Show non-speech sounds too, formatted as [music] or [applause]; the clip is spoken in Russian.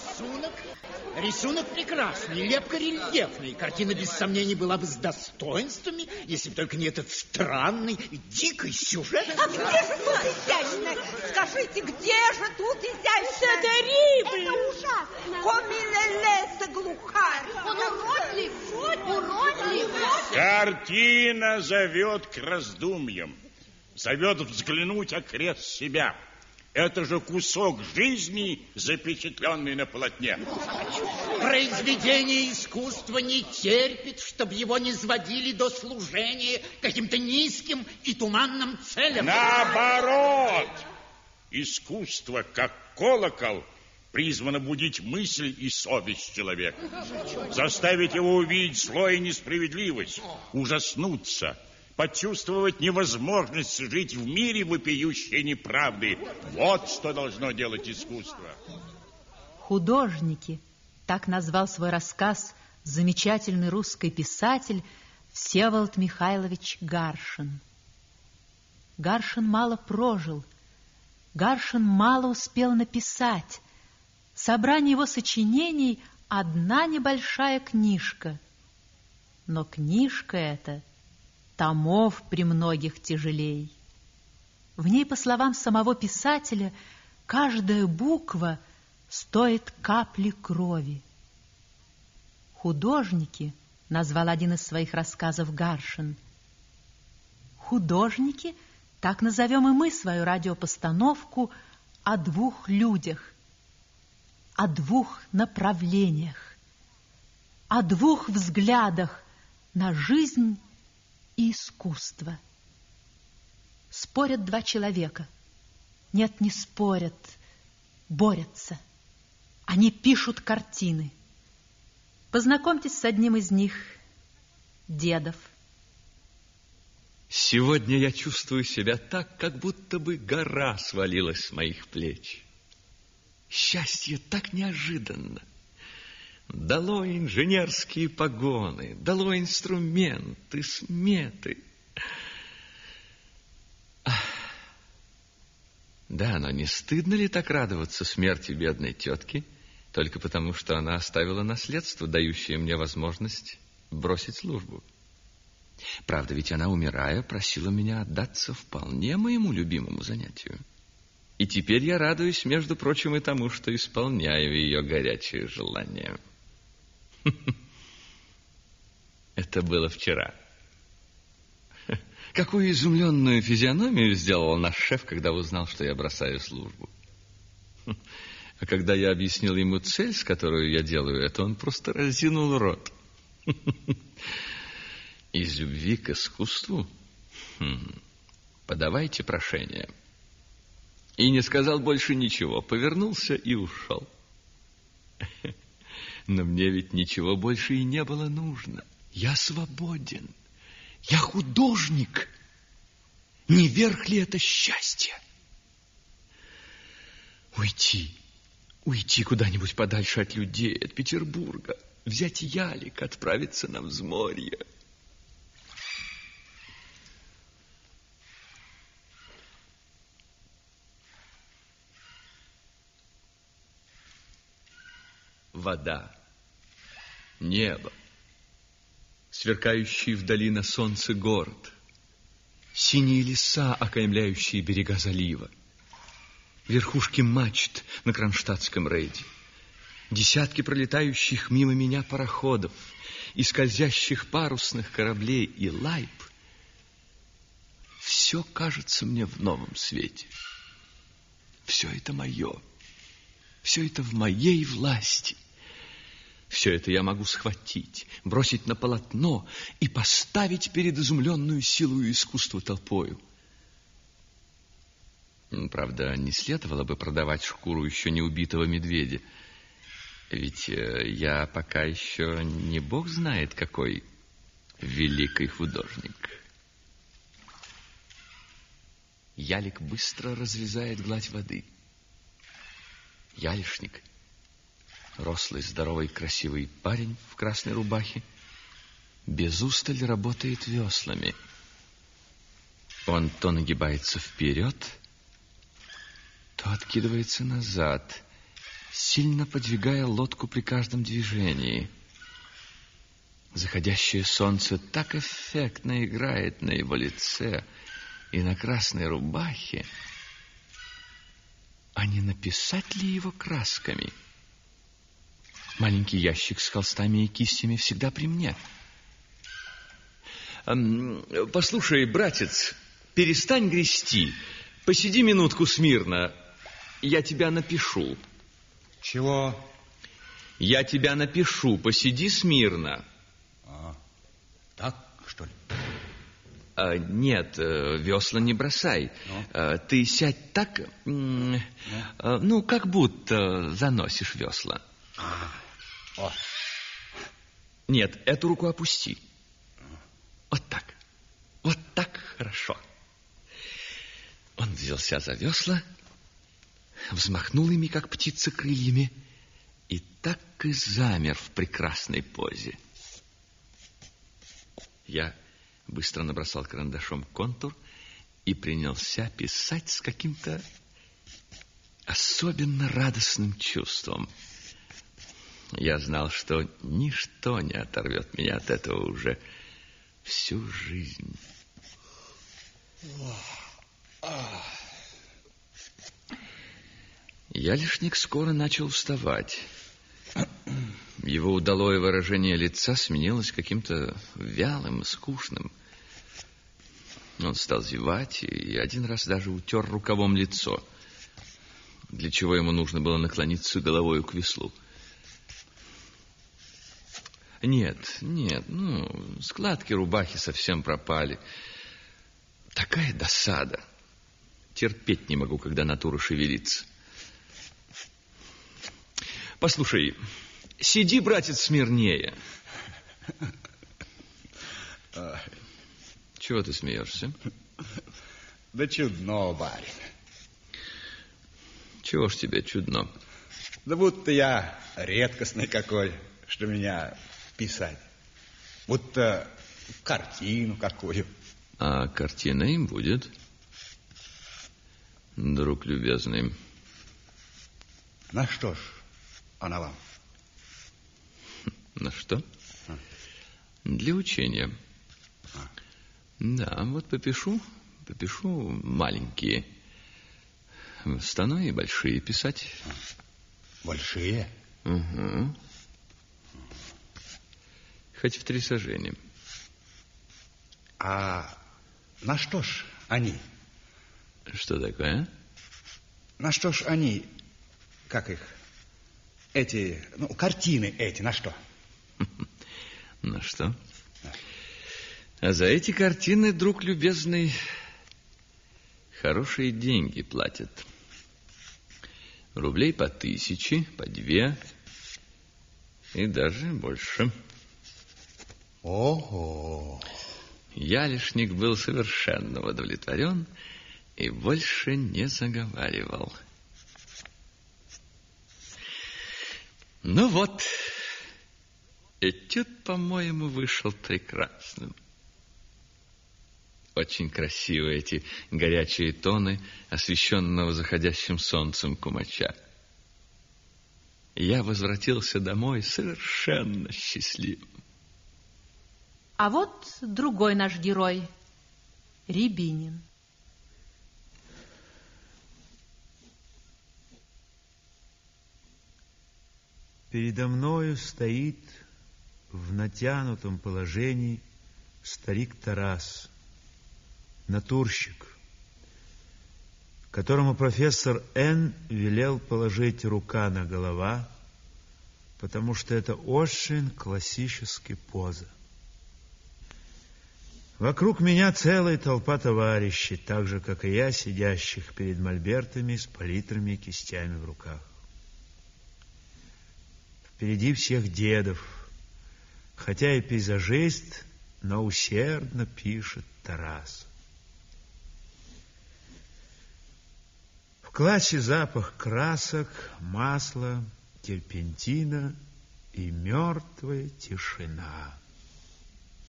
рисунок. Рисунок прекрасный, лепка рельефный. Картина, без сомнений, была бы с достоинствами, если бы только не этот странный, дикий сюжет. А где же тут изящное? Скажите, где же тут изящное? Это Рибль. Это ужасно. Комилелеса глухарь. Он уродлив, уродлив. Картина зовет к раздумьям, зовет взглянуть окрест себя. Это же кусок жизни, запечатленный на полотне. Произведение искусства не терпит, чтобы его не сводили до служения каким-то низким и туманным целям. Наоборот! Искусство, как колокол, призвано будить мысль и совесть человека. Заставить его увидеть зло и несправедливость, ужаснуться, почувствовать невозможность жить в мире вопиющей неправды. Вот что должно делать искусство. Художники, так назвал свой рассказ замечательный русский писатель Всеволод Михайлович Гаршин. Гаршин мало прожил, Гаршин мало успел написать. Собрание его сочинений — одна небольшая книжка. Но книжка эта томов при многих тяжелей. В ней, по словам самого писателя, каждая буква стоит капли крови. Художники, назвал один из своих рассказов Гаршин. Художники, так назовем и мы свою радиопостановку о двух людях, о двух направлениях, о двух взглядах на жизнь и искусство. Спорят два человека. Нет, не спорят, борются. Они пишут картины. Познакомьтесь с одним из них, Дедов. Сегодня я чувствую себя так, как будто бы гора свалилась с моих плеч. Счастье так неожиданно. Дало инженерские погоны, дало инструменты, сметы. Да, но не стыдно ли так радоваться смерти бедной тетки, только потому, что она оставила наследство, дающее мне возможность бросить службу? Правда, ведь она, умирая, просила меня отдаться вполне моему любимому занятию. И теперь я радуюсь, между прочим, и тому, что исполняю ее горячее желание. [laughs] Это было вчера. [laughs] Какую изумленную физиономию сделал наш шеф, когда узнал, что я бросаю службу. [laughs] А когда я объяснил ему цель, с которой я делаю это, он просто разинул рот. Из любви к искусству? Хм. Подавайте прошение. И не сказал больше ничего, повернулся и ушел. Но мне ведь ничего больше и не было нужно. Я свободен. Я художник. Не верх ли это счастье? Уйти, уйти куда-нибудь подальше от людей, от Петербурга, взять ялик, отправиться на взморье. Вода небо, сверкающий вдали на солнце город, синие леса, окаймляющие берега залива, верхушки мачт на Кронштадтском рейде, десятки пролетающих мимо меня пароходов и скользящих парусных кораблей и лайб, все кажется мне в новом свете. Все это мое, все это в моей власти – все это я могу схватить, бросить на полотно и поставить перед изумленную силу искусства толпою. Правда, не следовало бы продавать шкуру еще не убитого медведя. Ведь э, я пока еще не бог знает какой великий художник. Ялик быстро разрезает гладь воды. Ялишник — рослый, здоровый, красивый парень в красной рубахе, без устали работает веслами. Он то нагибается вперед, то откидывается назад, сильно подвигая лодку при каждом движении. Заходящее солнце так эффектно играет на его лице и на красной рубахе. А не написать ли его красками? Маленький ящик с холстами и кистями всегда при мне. Послушай, братец, перестань грести. Посиди минутку смирно. Я тебя напишу. Чего? Я тебя напишу. Посиди смирно. А, так, что ли? А, нет, э, весла не бросай. Ну? А, ты сядь так, ну? ну, как будто заносишь весла. А, о. Нет, эту руку опусти. Вот так. Вот так хорошо. Он взялся за весла, взмахнул ими, как птица, крыльями, и так и замер в прекрасной позе. Я быстро набросал карандашом контур и принялся писать с каким-то особенно радостным чувством. Я знал, что ничто не оторвет меня от этого уже всю жизнь. Ялишник скоро начал вставать. Его удалое выражение лица сменилось каким-то вялым, скучным. Он стал зевать и один раз даже утер рукавом лицо, для чего ему нужно было наклониться головой к веслу. Нет, нет, ну, складки рубахи совсем пропали. Такая досада. Терпеть не могу, когда натура шевелится. Послушай, сиди, братец, смирнее. Чего ты смеешься? Да чудно, барин. Чего ж тебе чудно? Да будто я редкостный какой, что меня писать. Будто картину какую. А картина им будет, друг любезный. На что ж она вам? На что? А. Для учения. А. Да, вот попишу, попишу маленькие. Стану и большие писать. А. Большие? Угу. Хоть в три сажения. А на что ж они? Что такое? На что ж они, как их, эти, ну, картины эти, на что? [laughs] На что? А за эти картины, друг любезный, хорошие деньги платят. Рублей по тысяче, по две и даже больше. Ого! Ялишник был совершенно удовлетворен и больше не заговаривал. Ну вот, этюд, по-моему, вышел прекрасным. Очень красивы эти горячие тоны, освещенного заходящим солнцем кумача. Я возвратился домой совершенно счастливым. А вот другой наш герой, Рябинин. Передо мною стоит в натянутом положении старик Тарас, натурщик, которому профессор Н. велел положить рука на голова, потому что это очень классическая поза. Вокруг меня целая толпа товарищей, так же, как и я, сидящих перед мольбертами с палитрами и кистями в руках. Впереди всех дедов, хотя и пейзажист, но усердно пишет Тарас. В классе запах красок, масла, терпентина и мертвая тишина.